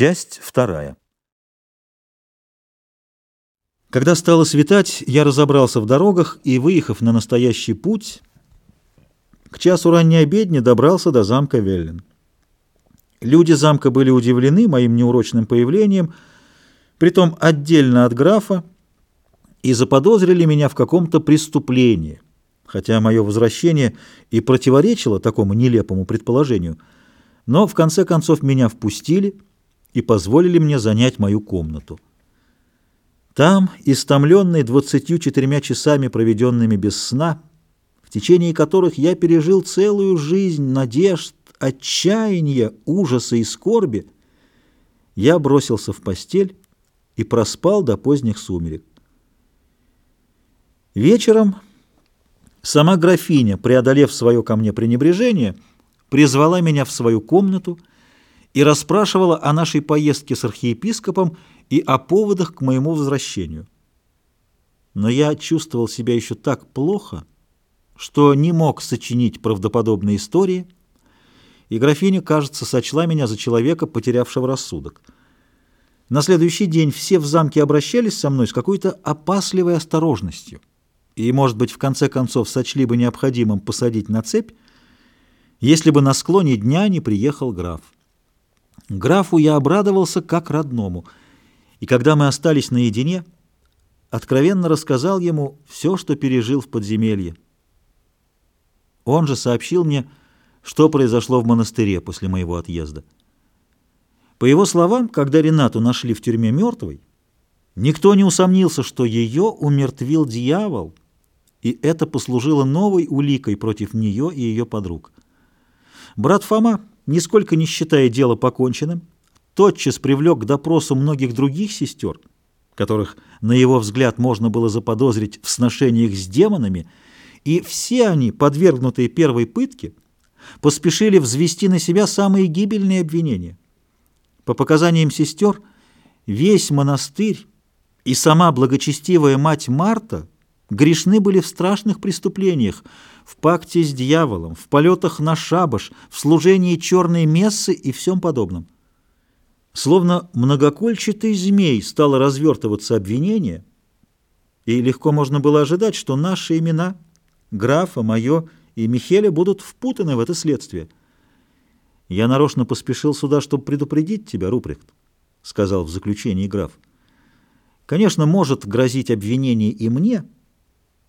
Часть вторая. Когда стало светать, я разобрался в дорогах и, выехав на настоящий путь, к часу ранней обедни добрался до замка Веллен. Люди замка были удивлены моим неурочным появлением, притом отдельно от графа, и заподозрили меня в каком-то преступлении, хотя мое возвращение и противоречило такому нелепому предположению, но в конце концов меня впустили и позволили мне занять мою комнату. Там, истомленный двадцатью четырьмя часами, проведенными без сна, в течение которых я пережил целую жизнь надежд, отчаяния, ужаса и скорби, я бросился в постель и проспал до поздних сумерек. Вечером сама графиня, преодолев свое ко мне пренебрежение, призвала меня в свою комнату и расспрашивала о нашей поездке с архиепископом и о поводах к моему возвращению. Но я чувствовал себя еще так плохо, что не мог сочинить правдоподобные истории, и графиня, кажется, сочла меня за человека, потерявшего рассудок. На следующий день все в замке обращались со мной с какой-то опасливой осторожностью и, может быть, в конце концов сочли бы необходимым посадить на цепь, если бы на склоне дня не приехал граф. Графу я обрадовался как родному, и когда мы остались наедине, откровенно рассказал ему все, что пережил в подземелье. Он же сообщил мне, что произошло в монастыре после моего отъезда. По его словам, когда Ренату нашли в тюрьме мертвой, никто не усомнился, что ее умертвил дьявол, и это послужило новой уликой против нее и ее подруг. Брат Фома, нисколько не считая дело поконченным, тотчас привлек к допросу многих других сестер, которых, на его взгляд, можно было заподозрить в сношениях с демонами, и все они, подвергнутые первой пытке, поспешили взвести на себя самые гибельные обвинения. По показаниям сестер, весь монастырь и сама благочестивая мать Марта грешны были в страшных преступлениях, в пакте с дьяволом, в полетах на шабаш, в служении черной мессы и всем подобном. Словно многокольчатый змей стало развертываться обвинение, и легко можно было ожидать, что наши имена, графа, мое и Михеля, будут впутаны в это следствие. «Я нарочно поспешил сюда, чтобы предупредить тебя, Рупрехт», — сказал в заключении граф. «Конечно, может грозить обвинение и мне,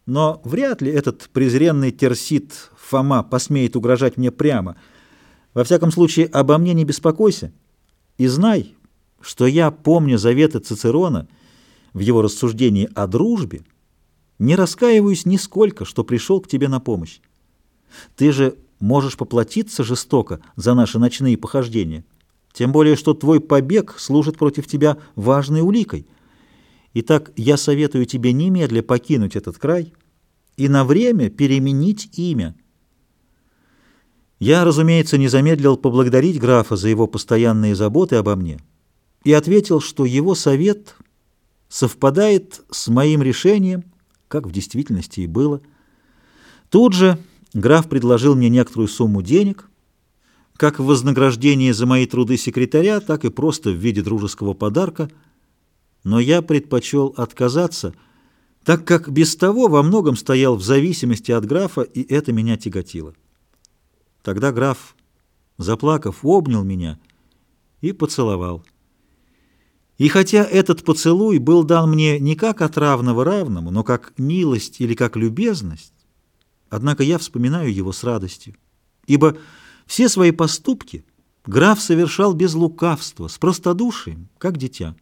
но вряд ли этот презренный терсит Фома посмеет угрожать мне прямо. Во всяком случае, обо мне не беспокойся». И знай, что я, помня заветы Цицерона в его рассуждении о дружбе, не раскаиваюсь нисколько, что пришел к тебе на помощь. Ты же можешь поплатиться жестоко за наши ночные похождения, тем более, что твой побег служит против тебя важной уликой. Итак, я советую тебе немедля покинуть этот край и на время переменить имя. Я, разумеется, не замедлил поблагодарить графа за его постоянные заботы обо мне и ответил, что его совет совпадает с моим решением, как в действительности и было. Тут же граф предложил мне некоторую сумму денег, как в вознаграждение за мои труды секретаря, так и просто в виде дружеского подарка, но я предпочел отказаться, так как без того во многом стоял в зависимости от графа, и это меня тяготило. Тогда граф, заплакав, обнял меня и поцеловал. И хотя этот поцелуй был дан мне не как от равного равному, но как милость или как любезность, однако я вспоминаю его с радостью, ибо все свои поступки граф совершал без лукавства, с простодушием, как дитя.